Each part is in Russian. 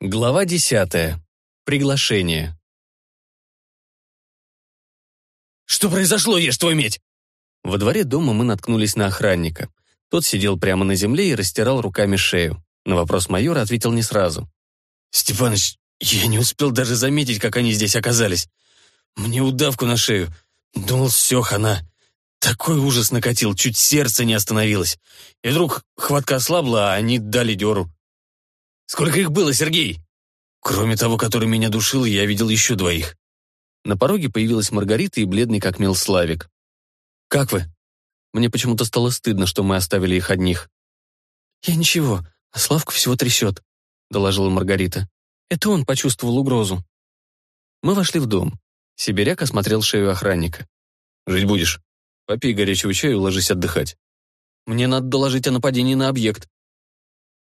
Глава десятая. Приглашение. «Что произошло, ешь твою медь?» Во дворе дома мы наткнулись на охранника. Тот сидел прямо на земле и растирал руками шею. На вопрос майора ответил не сразу. «Степаныч, я не успел даже заметить, как они здесь оказались. Мне удавку на шею. Думал, все, хана. Такой ужас накатил, чуть сердце не остановилось. И вдруг хватка ослабла, а они дали дёру. Сколько их было, Сергей? Кроме того, который меня душил, я видел еще двоих. На пороге появилась Маргарита и бледный как мел Славик. «Как вы?» Мне почему-то стало стыдно, что мы оставили их одних. «Я ничего, а Славку всего трясет», — доложила Маргарита. «Это он почувствовал угрозу». Мы вошли в дом. Сибиряк осмотрел шею охранника. «Жить будешь? Попей горячего чая и ложись отдыхать». «Мне надо доложить о нападении на объект»,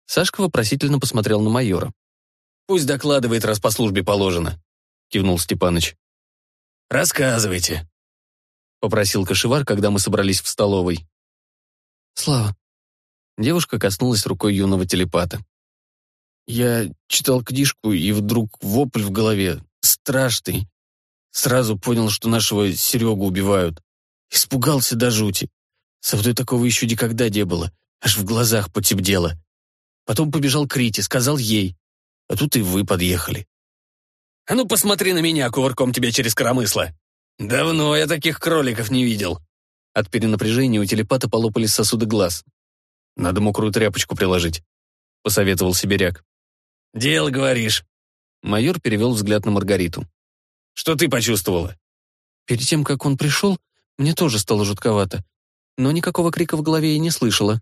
Сашка вопросительно посмотрел на майора. «Пусть докладывает, раз по службе положено», — кивнул Степаныч. «Рассказывайте», — попросил кошевар, когда мы собрались в столовой. «Слава». Девушка коснулась рукой юного телепата. «Я читал книжку, и вдруг вопль в голове, страшный. Сразу понял, что нашего Серегу убивают. Испугался до жути. Со мной такого еще никогда не было, аж в глазах потемнело. Потом побежал к Рите, сказал ей. А тут и вы подъехали. «А ну посмотри на меня, кувырком тебе через коромысло!» «Давно я таких кроликов не видел!» От перенапряжения у телепата полопались сосуды глаз. «Надо мокрую тряпочку приложить», — посоветовал сибиряк. «Дело, говоришь». Майор перевел взгляд на Маргариту. «Что ты почувствовала?» Перед тем, как он пришел, мне тоже стало жутковато, но никакого крика в голове я не слышала.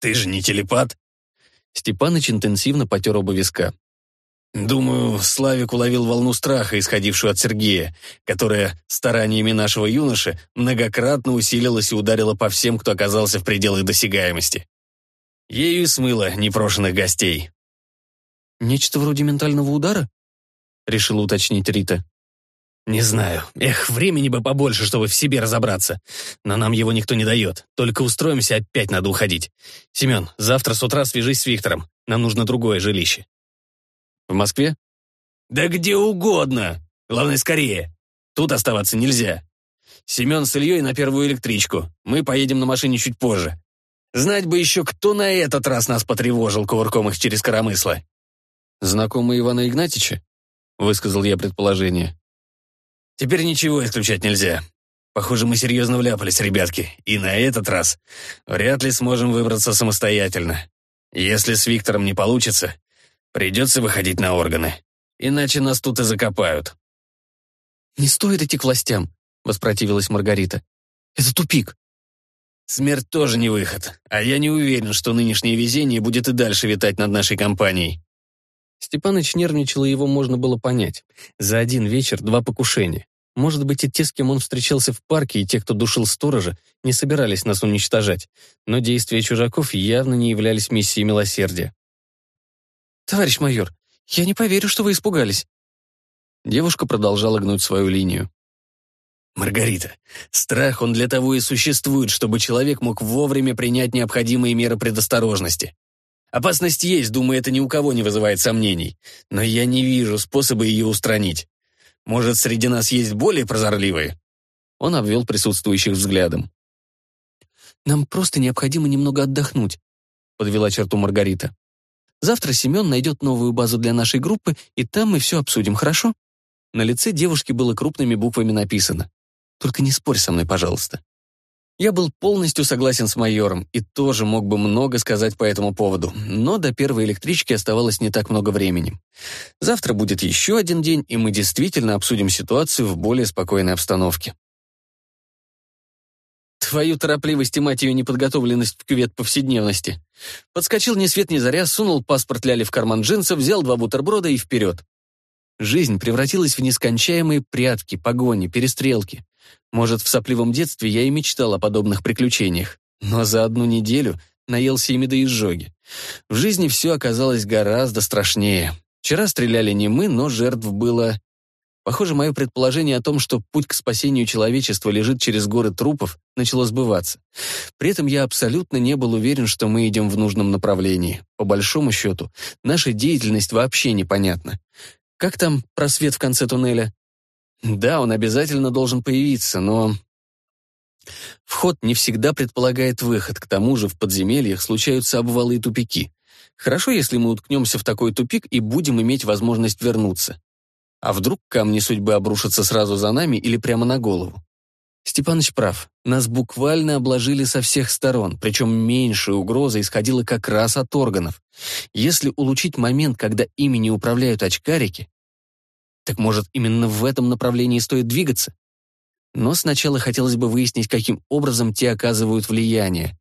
«Ты же не телепат?» Степаныч интенсивно потер оба виска. «Думаю, Славик уловил волну страха, исходившую от Сергея, которая стараниями нашего юноши многократно усилилась и ударила по всем, кто оказался в пределах досягаемости. Ею и смыло непрошенных гостей». «Нечто вроде ментального удара?» — решила уточнить Рита. «Не знаю. Эх, времени бы побольше, чтобы в себе разобраться. Но нам его никто не дает. Только устроимся, опять надо уходить. Семен, завтра с утра свяжись с Виктором. Нам нужно другое жилище». «В Москве?» «Да где угодно. Главное, скорее. Тут оставаться нельзя. Семен с Ильей на первую электричку. Мы поедем на машине чуть позже. Знать бы еще, кто на этот раз нас потревожил кувырком их через коромысло». «Знакомый Ивана Игнатьича?» — высказал я предположение. Теперь ничего исключать нельзя. Похоже, мы серьезно вляпались, ребятки, и на этот раз вряд ли сможем выбраться самостоятельно. Если с Виктором не получится, придется выходить на органы. Иначе нас тут и закопают. «Не стоит идти к властям», — воспротивилась Маргарита. «Это тупик». Смерть тоже не выход, а я не уверен, что нынешнее везение будет и дальше витать над нашей компанией. Степаныч нервничал, и его можно было понять. За один вечер два покушения. Может быть, и те, с кем он встречался в парке, и те, кто душил сторожа, не собирались нас уничтожать, но действия чужаков явно не являлись миссией милосердия. «Товарищ майор, я не поверю, что вы испугались». Девушка продолжала гнуть свою линию. «Маргарита, страх он для того и существует, чтобы человек мог вовремя принять необходимые меры предосторожности. Опасность есть, думаю, это ни у кого не вызывает сомнений, но я не вижу способа ее устранить. Может, среди нас есть более прозорливые?» Он обвел присутствующих взглядом. «Нам просто необходимо немного отдохнуть», — подвела черту Маргарита. «Завтра Семен найдет новую базу для нашей группы, и там мы все обсудим, хорошо?» На лице девушки было крупными буквами написано. «Только не спорь со мной, пожалуйста». Я был полностью согласен с майором и тоже мог бы много сказать по этому поводу, но до первой электрички оставалось не так много времени. Завтра будет еще один день, и мы действительно обсудим ситуацию в более спокойной обстановке. Твою торопливость и мать ее неподготовленность в кювет повседневности. Подскочил ни свет ни заря, сунул паспорт Ляли в карман джинсов, взял два бутерброда и вперед. Жизнь превратилась в нескончаемые прятки, погони, перестрелки. Может, в сопливом детстве я и мечтал о подобных приключениях, но за одну неделю наелся ими до изжоги. В жизни все оказалось гораздо страшнее. Вчера стреляли не мы, но жертв было Похоже, мое предположение о том, что путь к спасению человечества лежит через горы трупов, начало сбываться. При этом я абсолютно не был уверен, что мы идем в нужном направлении. По большому счету, наша деятельность вообще непонятна. Как там просвет в конце туннеля? Да, он обязательно должен появиться, но... Вход не всегда предполагает выход, к тому же в подземельях случаются обвалы и тупики. Хорошо, если мы уткнемся в такой тупик и будем иметь возможность вернуться. А вдруг камни судьбы обрушатся сразу за нами или прямо на голову? Степаныч прав. Нас буквально обложили со всех сторон, причем меньшая угроза исходила как раз от органов. Если улучшить момент, когда ими не управляют очкарики, так может, именно в этом направлении стоит двигаться? Но сначала хотелось бы выяснить, каким образом те оказывают влияние.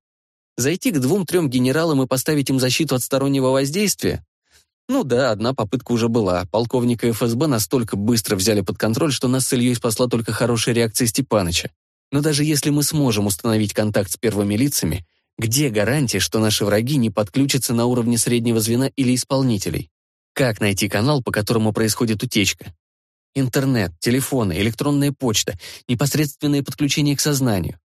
Зайти к двум-трем генералам и поставить им защиту от стороннего воздействия? Ну да, одна попытка уже была. Полковника ФСБ настолько быстро взяли под контроль, что нас с Ильей спасла только хорошая реакция Степаныча. Но даже если мы сможем установить контакт с первыми лицами, где гарантия, что наши враги не подключатся на уровне среднего звена или исполнителей? Как найти канал, по которому происходит утечка? Интернет, телефоны, электронная почта, непосредственное подключение к сознанию.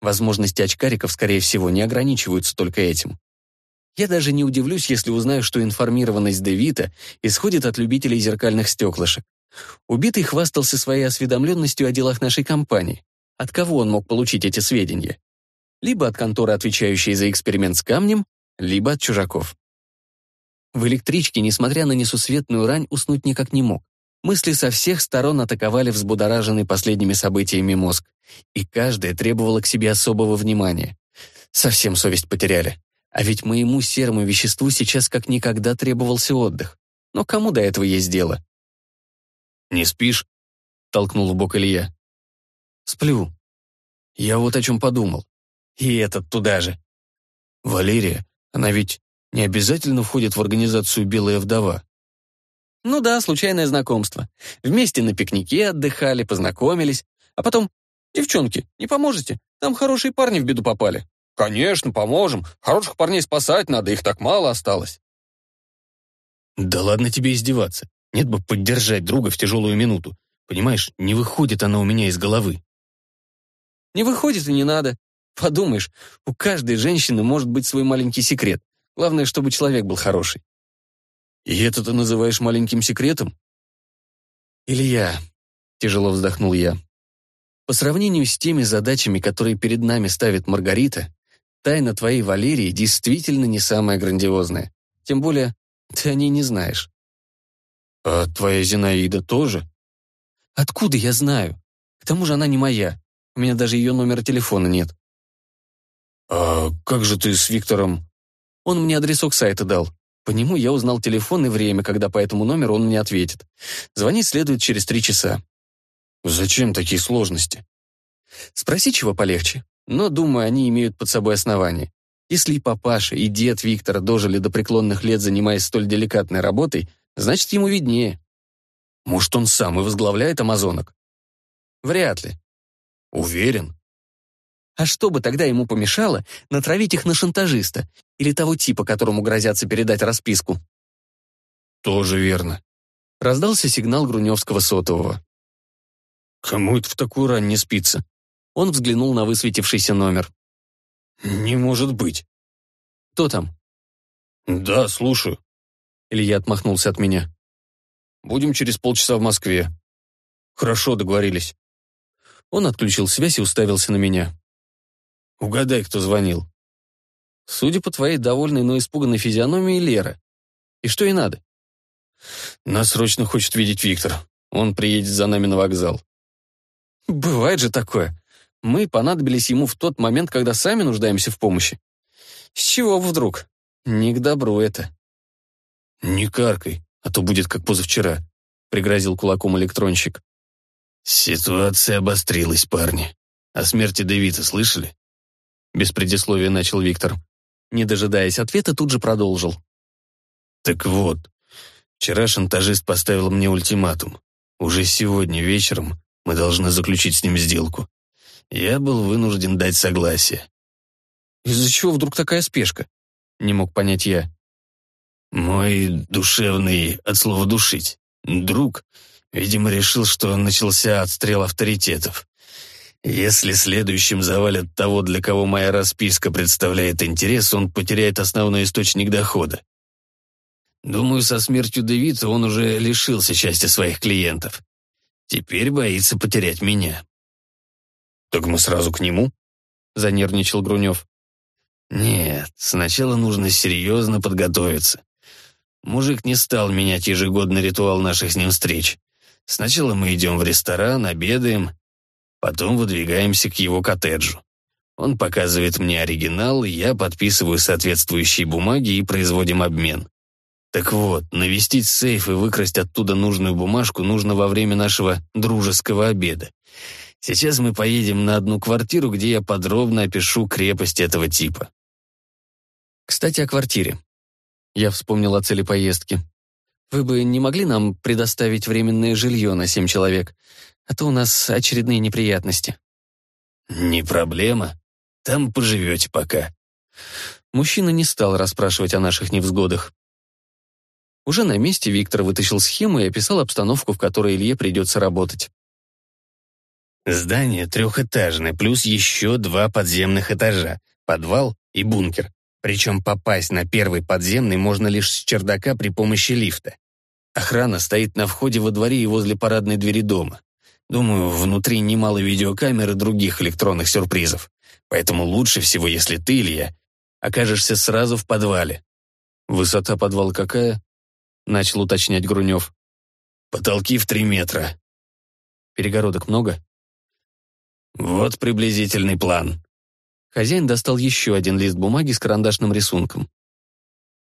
Возможности очкариков, скорее всего, не ограничиваются только этим. Я даже не удивлюсь, если узнаю, что информированность Девита исходит от любителей зеркальных стеклышек. Убитый хвастался своей осведомленностью о делах нашей компании. От кого он мог получить эти сведения? Либо от конторы, отвечающей за эксперимент с камнем, либо от чужаков. В электричке, несмотря на несусветную рань, уснуть никак не мог. Мысли со всех сторон атаковали взбудораженный последними событиями мозг, и каждая требовала к себе особого внимания. Совсем совесть потеряли. А ведь моему серому веществу сейчас как никогда требовался отдых. Но кому до этого есть дело? «Не спишь?» — толкнул в бок Илья. «Сплю. Я вот о чем подумал. И этот туда же. Валерия, она ведь не обязательно входит в организацию «Белая вдова». Ну да, случайное знакомство. Вместе на пикнике отдыхали, познакомились. А потом, девчонки, не поможете? Там хорошие парни в беду попали. «Конечно, поможем. Хороших парней спасать надо, их так мало осталось». «Да ладно тебе издеваться. Нет бы поддержать друга в тяжелую минуту. Понимаешь, не выходит она у меня из головы». «Не выходит и не надо. Подумаешь, у каждой женщины может быть свой маленький секрет. Главное, чтобы человек был хороший». «И это ты называешь маленьким секретом?» «Илья», — тяжело вздохнул я, — «по сравнению с теми задачами, которые перед нами ставит Маргарита, Тайна твоей Валерии действительно не самая грандиозная. Тем более, ты о ней не знаешь. А твоя Зинаида тоже? Откуда я знаю? К тому же она не моя. У меня даже ее номера телефона нет. А как же ты с Виктором? Он мне адресок сайта дал. По нему я узнал телефон и время, когда по этому номеру он мне ответит. Звонить следует через три часа. Зачем такие сложности? Спроси, чего полегче но, думаю, они имеют под собой основание. Если и папаша, и дед Виктора дожили до преклонных лет, занимаясь столь деликатной работой, значит, ему виднее. Может, он сам и возглавляет амазонок? Вряд ли. Уверен. А что бы тогда ему помешало натравить их на шантажиста или того типа, которому грозятся передать расписку? Тоже верно. Раздался сигнал Груневского сотового. Кому это в такую рань не спится? Он взглянул на высветившийся номер. «Не может быть». «Кто там?» «Да, слушаю». Илья отмахнулся от меня. «Будем через полчаса в Москве». «Хорошо, договорились». Он отключил связь и уставился на меня. «Угадай, кто звонил». «Судя по твоей довольной, но испуганной физиономии, Лера. И что ей надо?» «Нас срочно хочет видеть Виктор. Он приедет за нами на вокзал». «Бывает же такое. Мы понадобились ему в тот момент, когда сами нуждаемся в помощи. С чего вдруг? Не к добру это. «Не каркай, а то будет как позавчера», — пригрозил кулаком электронщик. «Ситуация обострилась, парни. О смерти Дэвида слышали?» Без предисловия начал Виктор. Не дожидаясь ответа, тут же продолжил. «Так вот, вчера шантажист поставил мне ультиматум. Уже сегодня вечером мы должны заключить с ним сделку я был вынужден дать согласие. «Из-за чего вдруг такая спешка?» — не мог понять я. «Мой душевный, от слова «душить», друг Видимо, решил, что начался отстрел авторитетов. Если следующим завалят того, для кого моя расписка представляет интерес, он потеряет основной источник дохода. Думаю, со смертью Девица он уже лишился части своих клиентов. Теперь боится потерять меня. «Так мы сразу к нему?» — занервничал Грунев. «Нет, сначала нужно серьезно подготовиться. Мужик не стал менять ежегодный ритуал наших с ним встреч. Сначала мы идем в ресторан, обедаем, потом выдвигаемся к его коттеджу. Он показывает мне оригинал, я подписываю соответствующие бумаги и производим обмен. Так вот, навестить сейф и выкрасть оттуда нужную бумажку нужно во время нашего дружеского обеда. Сейчас мы поедем на одну квартиру, где я подробно опишу крепость этого типа. Кстати, о квартире. Я вспомнил о цели поездки. Вы бы не могли нам предоставить временное жилье на семь человек? А то у нас очередные неприятности. Не проблема. Там поживете пока. Мужчина не стал расспрашивать о наших невзгодах. Уже на месте Виктор вытащил схему и описал обстановку, в которой Илье придется работать. Здание трехэтажное, плюс еще два подземных этажа, подвал и бункер. Причем попасть на первый подземный можно лишь с чердака при помощи лифта. Охрана стоит на входе во дворе и возле парадной двери дома. Думаю, внутри немало видеокамер и других электронных сюрпризов. Поэтому лучше всего, если ты, Илья, окажешься сразу в подвале. Высота подвала какая? Начал уточнять Грунев. Потолки в три метра. Перегородок много? Вот приблизительный план. Хозяин достал еще один лист бумаги с карандашным рисунком.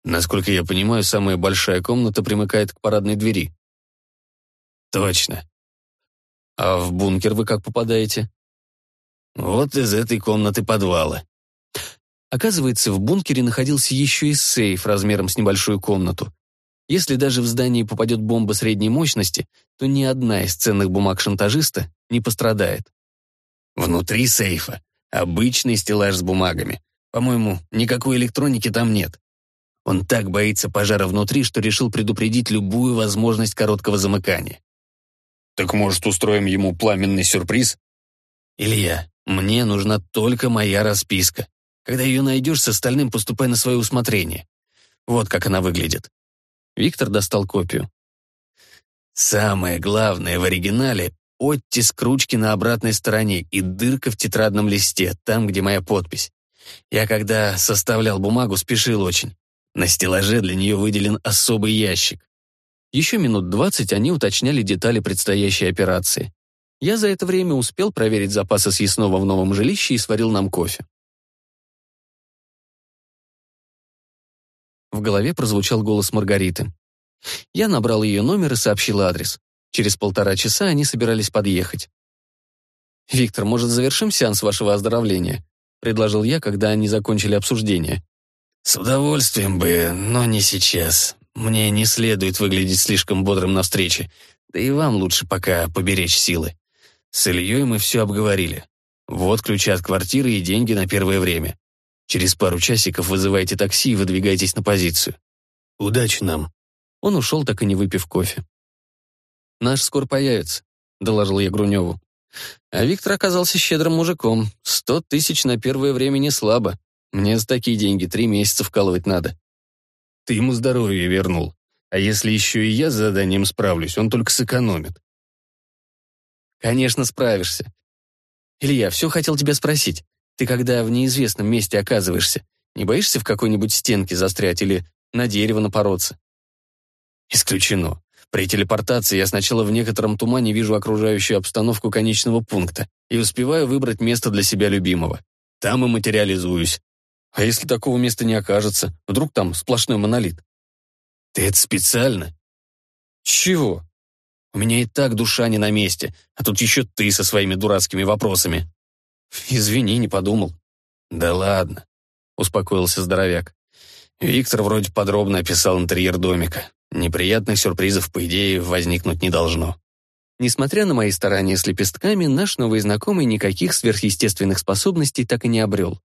Насколько я понимаю, самая большая комната примыкает к парадной двери. Точно. А в бункер вы как попадаете? Вот из этой комнаты подвала. Оказывается, в бункере находился еще и сейф размером с небольшую комнату. Если даже в здании попадет бомба средней мощности, то ни одна из ценных бумаг шантажиста не пострадает. Внутри сейфа Обычный стеллаж с бумагами. По-моему, никакой электроники там нет. Он так боится пожара внутри, что решил предупредить любую возможность короткого замыкания. Так может, устроим ему пламенный сюрприз? Илья, мне нужна только моя расписка. Когда ее найдешь, с остальным поступай на свое усмотрение. Вот как она выглядит. Виктор достал копию. Самое главное в оригинале оттиск ручки на обратной стороне и дырка в тетрадном листе, там, где моя подпись. Я, когда составлял бумагу, спешил очень. На стеллаже для нее выделен особый ящик. Еще минут двадцать они уточняли детали предстоящей операции. Я за это время успел проверить запасы съестного в новом жилище и сварил нам кофе. В голове прозвучал голос Маргариты. Я набрал ее номер и сообщил адрес. Через полтора часа они собирались подъехать. «Виктор, может, завершим сеанс вашего оздоровления?» — предложил я, когда они закончили обсуждение. «С удовольствием бы, но не сейчас. Мне не следует выглядеть слишком бодрым на встрече. Да и вам лучше пока поберечь силы. С Ильей мы все обговорили. Вот ключи от квартиры и деньги на первое время. Через пару часиков вызывайте такси и выдвигайтесь на позицию. Удачи нам». Он ушел, так и не выпив кофе. Наш скоро появится», — доложил я Груневу. А Виктор оказался щедрым мужиком. Сто тысяч на первое время не слабо. Мне за такие деньги три месяца вкалывать надо. Ты ему здоровье вернул. А если еще и я с заданием справлюсь, он только сэкономит. Конечно, справишься. Илья, все хотел тебя спросить. Ты когда в неизвестном месте оказываешься, не боишься в какой-нибудь стенке застрять или на дерево напороться? Исключено. При телепортации я сначала в некотором тумане вижу окружающую обстановку конечного пункта и успеваю выбрать место для себя любимого. Там и материализуюсь. А если такого места не окажется? Вдруг там сплошной монолит? Ты это специально? Чего? У меня и так душа не на месте, а тут еще ты со своими дурацкими вопросами. Извини, не подумал. Да ладно, успокоился здоровяк. Виктор вроде подробно описал интерьер домика. Неприятных сюрпризов, по идее, возникнуть не должно. Несмотря на мои старания с лепестками, наш новый знакомый никаких сверхъестественных способностей так и не обрел.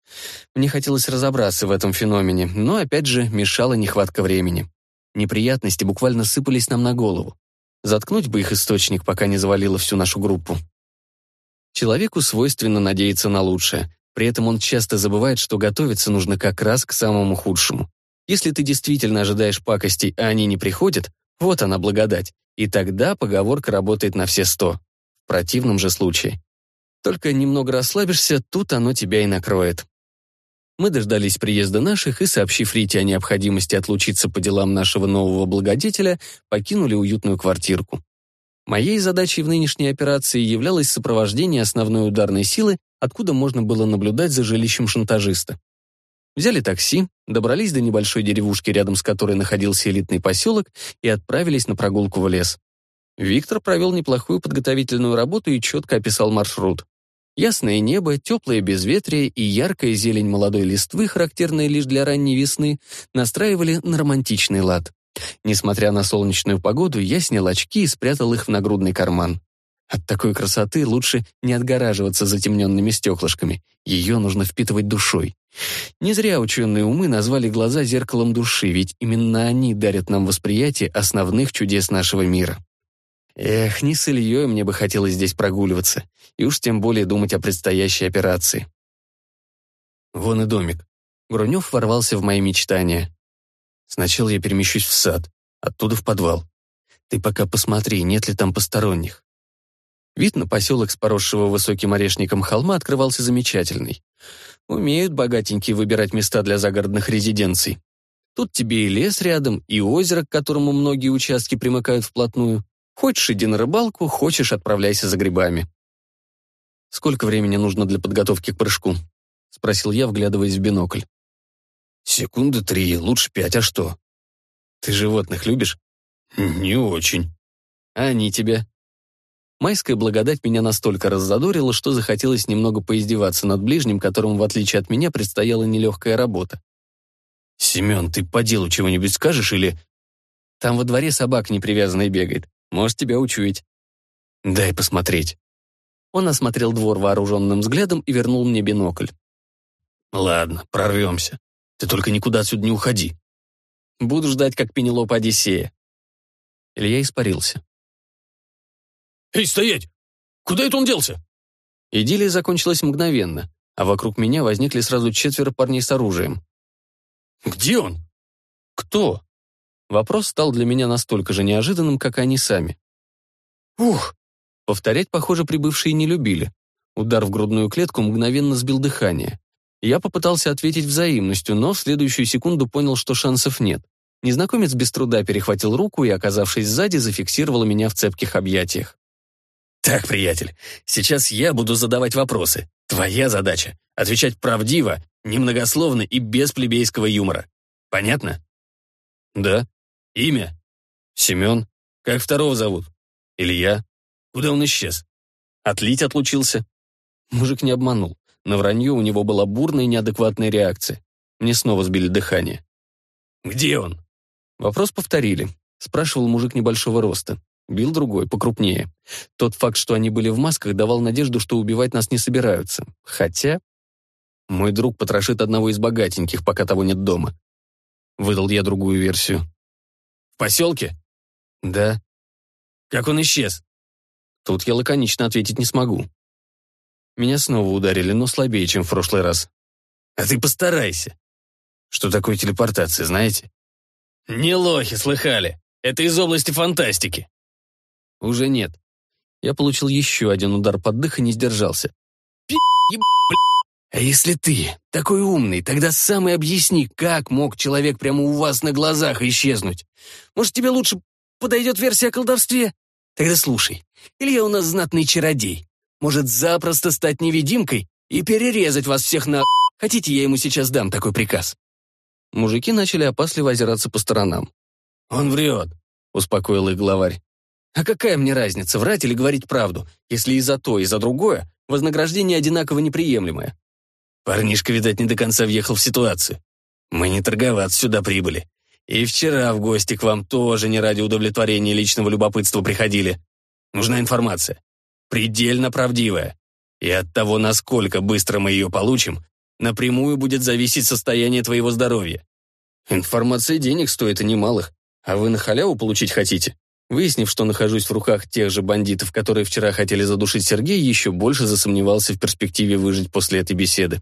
Мне хотелось разобраться в этом феномене, но, опять же, мешала нехватка времени. Неприятности буквально сыпались нам на голову. Заткнуть бы их источник, пока не завалило всю нашу группу. Человеку свойственно надеяться на лучшее. При этом он часто забывает, что готовиться нужно как раз к самому худшему. Если ты действительно ожидаешь пакостей, а они не приходят, вот она благодать. И тогда поговорка работает на все сто. В противном же случае. Только немного расслабишься, тут оно тебя и накроет. Мы дождались приезда наших и, сообщив Рите о необходимости отлучиться по делам нашего нового благодетеля, покинули уютную квартирку. Моей задачей в нынешней операции являлось сопровождение основной ударной силы, откуда можно было наблюдать за жилищем шантажиста. Взяли такси, добрались до небольшой деревушки, рядом с которой находился элитный поселок, и отправились на прогулку в лес. Виктор провел неплохую подготовительную работу и четко описал маршрут. Ясное небо, теплое безветрие и яркая зелень молодой листвы, характерная лишь для ранней весны, настраивали на романтичный лад. Несмотря на солнечную погоду, я снял очки и спрятал их в нагрудный карман. От такой красоты лучше не отгораживаться затемненными стеклышками. Ее нужно впитывать душой. Не зря ученые умы назвали глаза зеркалом души, ведь именно они дарят нам восприятие основных чудес нашего мира. Эх, не с Ильей мне бы хотелось здесь прогуливаться, и уж тем более думать о предстоящей операции. Вон и домик. Грунев ворвался в мои мечтания. Сначала я перемещусь в сад, оттуда в подвал. Ты пока посмотри, нет ли там посторонних. Вид на поселок с поросшего высоким орешником холма открывался замечательный. Умеют богатенькие выбирать места для загородных резиденций. Тут тебе и лес рядом, и озеро, к которому многие участки примыкают вплотную. Хочешь, иди на рыбалку, хочешь, отправляйся за грибами. «Сколько времени нужно для подготовки к прыжку?» — спросил я, вглядываясь в бинокль. «Секунды три, лучше пять, а что?» «Ты животных любишь?» «Не очень». «А они тебя?» Майская благодать меня настолько раззадорила, что захотелось немного поиздеваться над ближним, которому, в отличие от меня, предстояла нелегкая работа. «Семен, ты по делу чего-нибудь скажешь или...» «Там во дворе собак непривязанный бегает. Может, тебя учуять». «Дай посмотреть». Он осмотрел двор вооруженным взглядом и вернул мне бинокль. «Ладно, прорвемся. Ты только никуда отсюда не уходи». «Буду ждать, как Пенелопа Одиссея». Илья испарился. «Эй, стоять! Куда это он делся?» Идиллия закончилась мгновенно, а вокруг меня возникли сразу четверо парней с оружием. «Где он?» «Кто?» Вопрос стал для меня настолько же неожиданным, как и они сами. «Ух!» Повторять, похоже, прибывшие не любили. Удар в грудную клетку мгновенно сбил дыхание. Я попытался ответить взаимностью, но в следующую секунду понял, что шансов нет. Незнакомец без труда перехватил руку и, оказавшись сзади, зафиксировал меня в цепких объятиях. «Так, приятель, сейчас я буду задавать вопросы. Твоя задача — отвечать правдиво, немногословно и без плебейского юмора. Понятно?» «Да». «Имя?» «Семен». «Как второго зовут?» «Илья». «Куда он исчез?» «Отлить отлучился». Мужик не обманул. На вранье у него была бурная и неадекватная реакция. Мне снова сбили дыхание. «Где он?» Вопрос повторили. Спрашивал мужик небольшого роста. Бил другой, покрупнее. Тот факт, что они были в масках, давал надежду, что убивать нас не собираются. Хотя... Мой друг потрошит одного из богатеньких, пока того нет дома. Выдал я другую версию. «В поселке?» «Да». «Как он исчез?» Тут я лаконично ответить не смогу. Меня снова ударили, но слабее, чем в прошлый раз. «А ты постарайся». «Что такое телепортация, знаете?» «Не лохи, слыхали. Это из области фантастики». Уже нет. Я получил еще один удар под дых и не сдержался. А если ты такой умный, тогда сам и объясни, как мог человек прямо у вас на глазах исчезнуть. Может, тебе лучше подойдет версия о колдовстве? Тогда слушай. Илья у нас знатный чародей. Может запросто стать невидимкой и перерезать вас всех на... Хотите, я ему сейчас дам такой приказ?» Мужики начали опасливо озираться по сторонам. «Он врет», — успокоил их главарь. А какая мне разница, врать или говорить правду, если и за то, и за другое вознаграждение одинаково неприемлемое? Парнишка, видать, не до конца въехал в ситуацию. Мы не торговаться сюда прибыли. И вчера в гости к вам тоже не ради удовлетворения личного любопытства приходили. Нужна информация. Предельно правдивая. И от того, насколько быстро мы ее получим, напрямую будет зависеть состояние твоего здоровья. Информация денег стоит и немалых. А вы на халяву получить хотите? Выяснив, что нахожусь в руках тех же бандитов, которые вчера хотели задушить Сергея, еще больше засомневался в перспективе выжить после этой беседы.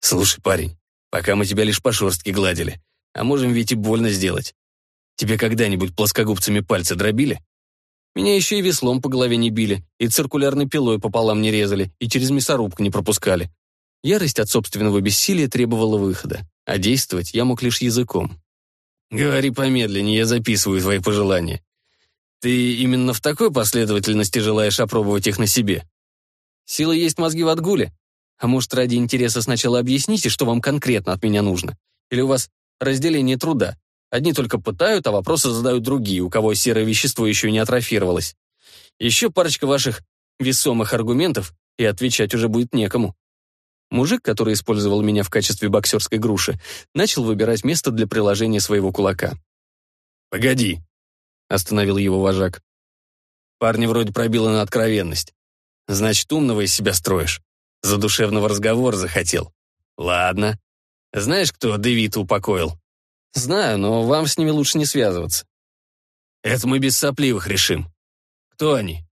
«Слушай, парень, пока мы тебя лишь по шерстке гладили, а можем ведь и больно сделать. Тебе когда-нибудь плоскогубцами пальцы дробили? Меня еще и веслом по голове не били, и циркулярной пилой пополам не резали, и через мясорубку не пропускали. Ярость от собственного бессилия требовала выхода, а действовать я мог лишь языком. «Говори помедленнее, я записываю твои пожелания. Ты именно в такой последовательности желаешь опробовать их на себе? Сила есть мозги в отгуле? А может, ради интереса сначала объясните, что вам конкретно от меня нужно? Или у вас разделение труда? Одни только пытают, а вопросы задают другие, у кого серое вещество еще не атрофировалось. Еще парочка ваших весомых аргументов, и отвечать уже будет некому. Мужик, который использовал меня в качестве боксерской груши, начал выбирать место для приложения своего кулака. «Погоди», — остановил его вожак. Парни вроде пробило на откровенность. Значит, умного из себя строишь. За душевного разговора захотел. Ладно. Знаешь, кто Дэвида упокоил? Знаю, но вам с ними лучше не связываться. Это мы без сопливых решим. Кто они?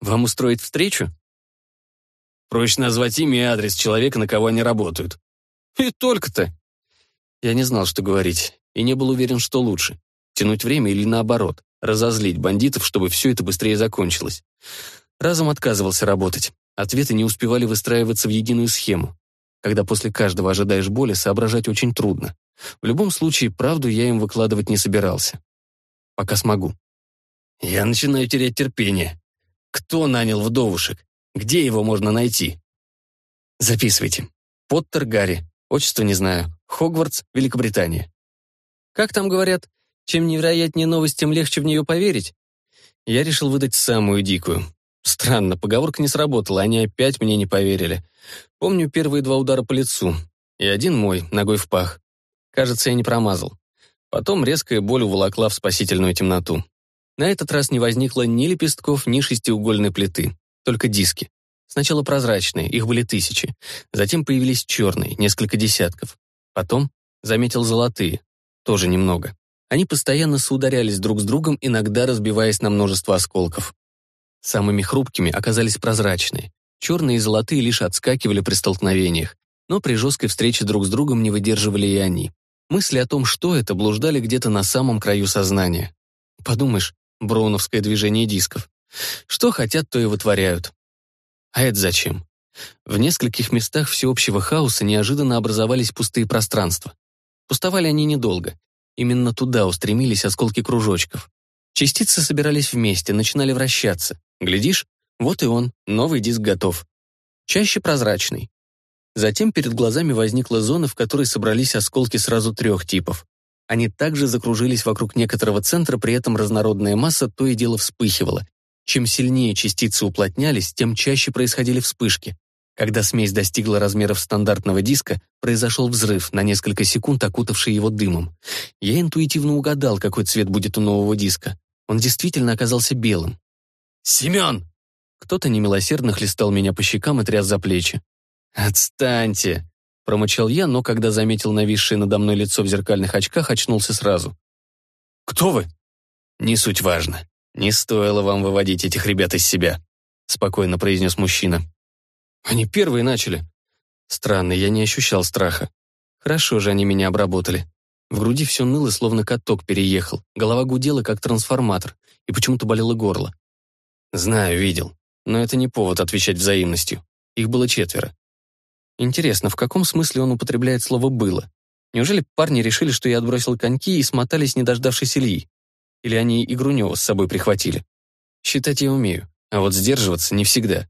Вам устроить встречу? Проще назвать имя и адрес человека, на кого они работают. И только-то. Я не знал, что говорить, и не был уверен, что лучше. Тянуть время или наоборот, разозлить бандитов, чтобы все это быстрее закончилось. Разум отказывался работать. Ответы не успевали выстраиваться в единую схему. Когда после каждого ожидаешь боли, соображать очень трудно. В любом случае, правду я им выкладывать не собирался. Пока смогу. Я начинаю терять терпение. Кто нанял вдовушек? Где его можно найти? Записывайте. Поттер Гарри. Отчество не знаю. Хогвартс, Великобритания. Как там говорят? Чем невероятнее новость, тем легче в нее поверить. Я решил выдать самую дикую. Странно, поговорка не сработала, они опять мне не поверили. Помню первые два удара по лицу. И один мой, ногой в пах. Кажется, я не промазал. Потом резкая боль уволокла в спасительную темноту. На этот раз не возникло ни лепестков, ни шестиугольной плиты. Только диски. Сначала прозрачные, их были тысячи. Затем появились черные, несколько десятков. Потом заметил золотые, тоже немного. Они постоянно соударялись друг с другом, иногда разбиваясь на множество осколков. Самыми хрупкими оказались прозрачные. Черные и золотые лишь отскакивали при столкновениях, но при жесткой встрече друг с другом не выдерживали и они. Мысли о том, что это, блуждали где-то на самом краю сознания. Подумаешь, броуновское движение дисков. Что хотят, то и вытворяют. А это зачем? В нескольких местах всеобщего хаоса неожиданно образовались пустые пространства. Пустовали они недолго. Именно туда устремились осколки кружочков. Частицы собирались вместе, начинали вращаться. Глядишь, вот и он, новый диск готов. Чаще прозрачный. Затем перед глазами возникла зона, в которой собрались осколки сразу трех типов. Они также закружились вокруг некоторого центра, при этом разнородная масса то и дело вспыхивала. Чем сильнее частицы уплотнялись, тем чаще происходили вспышки. Когда смесь достигла размеров стандартного диска, произошел взрыв, на несколько секунд окутавший его дымом. Я интуитивно угадал, какой цвет будет у нового диска. Он действительно оказался белым. «Семен!» Кто-то немилосердно хлестал меня по щекам и тряс за плечи. «Отстаньте!» — промычал я, но когда заметил нависшее надо мной лицо в зеркальных очках, очнулся сразу. «Кто вы?» «Не суть важно. Не стоило вам выводить этих ребят из себя», — спокойно произнес мужчина. Они первые начали. Странно, я не ощущал страха. Хорошо же они меня обработали. В груди все ныло, словно каток переехал. Голова гудела, как трансформатор, и почему-то болело горло. Знаю, видел. Но это не повод отвечать взаимностью. Их было четверо. Интересно, в каком смысле он употребляет слово «было»? Неужели парни решили, что я отбросил коньки и смотались, не дождавшись Ильи? Или они и Грунева с собой прихватили? Считать я умею, а вот сдерживаться не всегда.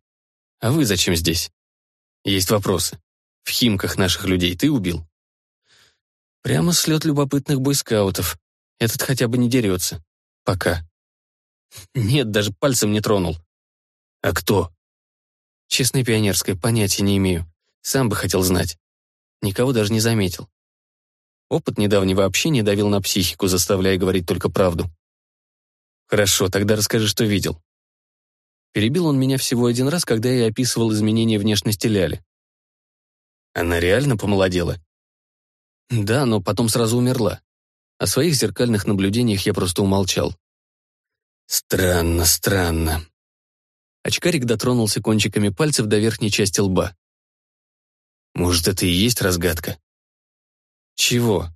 А вы зачем здесь? Есть вопросы. В Химках наших людей ты убил? Прямо слет любопытных бойскаутов. Этот хотя бы не дерется. Пока. Нет, даже пальцем не тронул. А кто? Честное пионерское, понятия не имею. Сам бы хотел знать. Никого даже не заметил. Опыт недавнего общения давил на психику, заставляя говорить только правду. Хорошо, тогда расскажи, что видел. Перебил он меня всего один раз, когда я описывал изменения внешности Ляли. Она реально помолодела? Да, но потом сразу умерла. О своих зеркальных наблюдениях я просто умолчал. Странно, странно. Очкарик дотронулся кончиками пальцев до верхней части лба. Может, это и есть разгадка? Чего?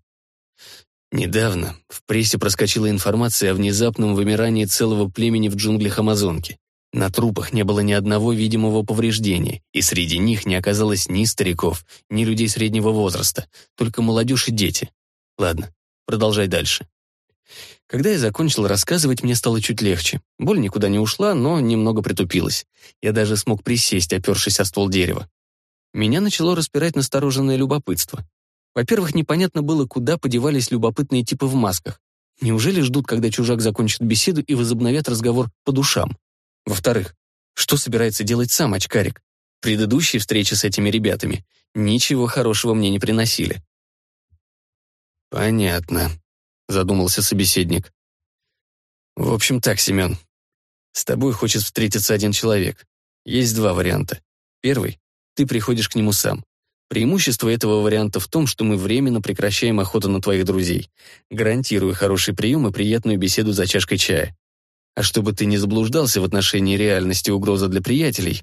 Недавно в прессе проскочила информация о внезапном вымирании целого племени в джунглях Амазонки. На трупах не было ни одного видимого повреждения, и среди них не оказалось ни стариков, ни людей среднего возраста, только молодежь и дети. Ладно, продолжай дальше. Когда я закончил рассказывать, мне стало чуть легче. Боль никуда не ушла, но немного притупилась. Я даже смог присесть, опершись о ствол дерева. Меня начало распирать настороженное любопытство. Во-первых, непонятно было, куда подевались любопытные типы в масках. Неужели ждут, когда чужак закончит беседу и возобновят разговор по душам? Во-вторых, что собирается делать сам очкарик? Предыдущие встречи с этими ребятами ничего хорошего мне не приносили. «Понятно», — задумался собеседник. «В общем так, Семен. С тобой хочет встретиться один человек. Есть два варианта. Первый — ты приходишь к нему сам. Преимущество этого варианта в том, что мы временно прекращаем охоту на твоих друзей. Гарантирую хороший прием и приятную беседу за чашкой чая. А чтобы ты не заблуждался в отношении реальности угрозы для приятелей,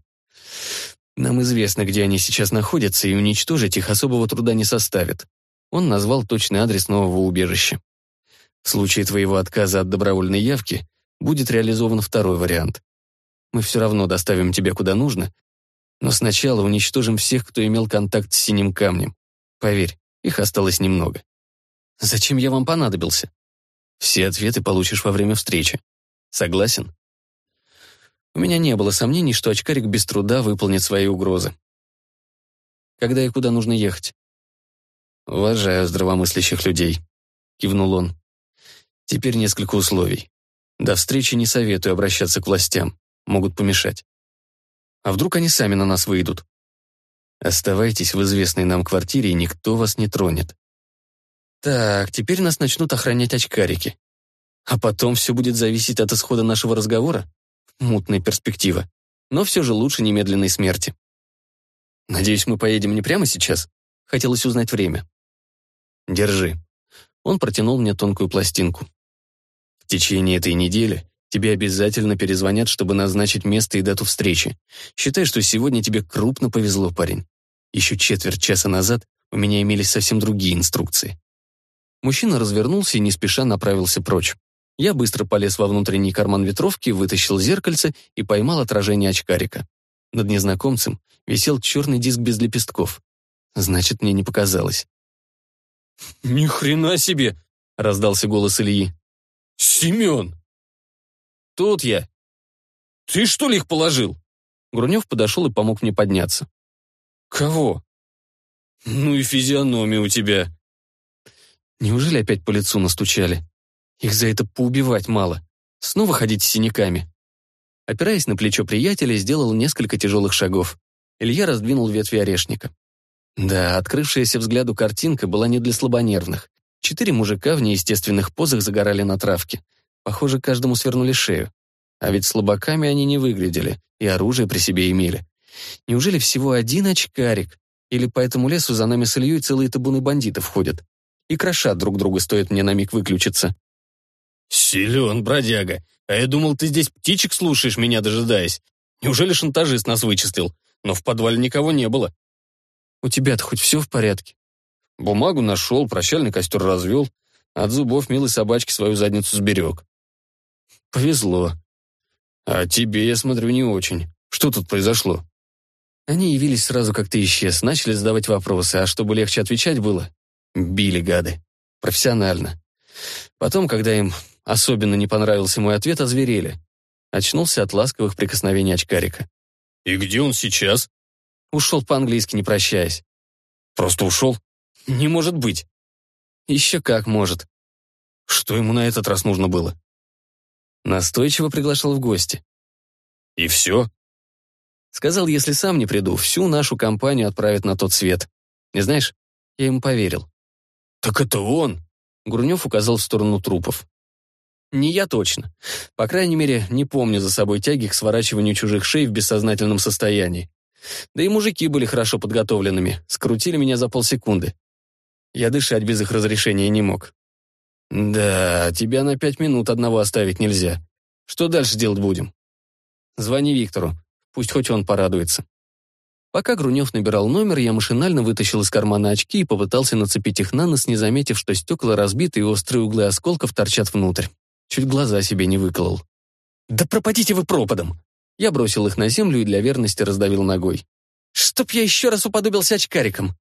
нам известно, где они сейчас находятся, и уничтожить их особого труда не составит. Он назвал точный адрес нового убежища. В случае твоего отказа от добровольной явки будет реализован второй вариант. Мы все равно доставим тебя куда нужно, но сначала уничтожим всех, кто имел контакт с синим камнем. Поверь, их осталось немного. Зачем я вам понадобился? Все ответы получишь во время встречи. Согласен? У меня не было сомнений, что очкарик без труда выполнит свои угрозы. Когда и куда нужно ехать? Уважаю здравомыслящих людей, кивнул он. Теперь несколько условий. До встречи не советую обращаться к властям, могут помешать. А вдруг они сами на нас выйдут? Оставайтесь в известной нам квартире, и никто вас не тронет. Так, теперь нас начнут охранять очкарики. А потом все будет зависеть от исхода нашего разговора? Мутная перспектива. Но все же лучше немедленной смерти. Надеюсь, мы поедем не прямо сейчас? Хотелось узнать время. Держи. Он протянул мне тонкую пластинку. В течение этой недели Тебе обязательно перезвонят, чтобы назначить место и дату встречи. Считай, что сегодня тебе крупно повезло, парень. Еще четверть часа назад у меня имелись совсем другие инструкции. Мужчина развернулся и не спеша направился прочь. Я быстро полез во внутренний карман ветровки, вытащил зеркальце и поймал отражение очкарика. Над незнакомцем висел черный диск без лепестков. Значит, мне не показалось. «Ни хрена себе!» — раздался голос Ильи. «Семен!» «Тут я». «Ты что ли их положил?» Грунев подошел и помог мне подняться. «Кого?» «Ну и физиономия у тебя». Неужели опять по лицу настучали? Их за это поубивать мало. Снова ходить с синяками. Опираясь на плечо приятеля, сделал несколько тяжелых шагов. Илья раздвинул ветви орешника. Да, открывшаяся взгляду картинка была не для слабонервных. Четыре мужика в неестественных позах загорали на травке. Похоже, каждому свернули шею. А ведь слабаками они не выглядели, и оружие при себе имели. Неужели всего один очкарик? Или по этому лесу за нами с Ильей целые табуны бандитов ходят? И крошат друг друга, стоит мне на миг выключиться. «Силен, бродяга. А я думал, ты здесь птичек слушаешь, меня дожидаясь. Неужели шантажист нас вычислил? Но в подвале никого не было». «У тебя-то хоть все в порядке?» Бумагу нашел, прощальный костер развел. От зубов милой собачки свою задницу сберег. Повезло. А тебе, я смотрю, не очень. Что тут произошло? Они явились сразу, как ты исчез, начали задавать вопросы, а чтобы легче отвечать было, били гады. Профессионально. Потом, когда им особенно не понравился мой ответ, озверели. Очнулся от ласковых прикосновений очкарика. «И где он сейчас?» Ушел по-английски, не прощаясь. «Просто ушел?» «Не может быть». «Еще как может». «Что ему на этот раз нужно было?» Настойчиво приглашал в гости. «И все?» Сказал, если сам не приду, всю нашу компанию отправят на тот свет. Не знаешь, я ему поверил. «Так это он!» Гурнев указал в сторону трупов. Не я точно. По крайней мере, не помню за собой тяги к сворачиванию чужих шей в бессознательном состоянии. Да и мужики были хорошо подготовленными, скрутили меня за полсекунды. Я дышать без их разрешения не мог. «Да, тебя на пять минут одного оставить нельзя. Что дальше делать будем? Звони Виктору. Пусть хоть он порадуется. Пока Грунев набирал номер, я машинально вытащил из кармана очки и попытался нацепить их на нос, не заметив, что стекла разбиты и острые углы осколков торчат внутрь. Чуть глаза себе не выколол. «Да пропадите вы пропадом!» Я бросил их на землю и для верности раздавил ногой. «Чтоб я еще раз уподобился очкариком!»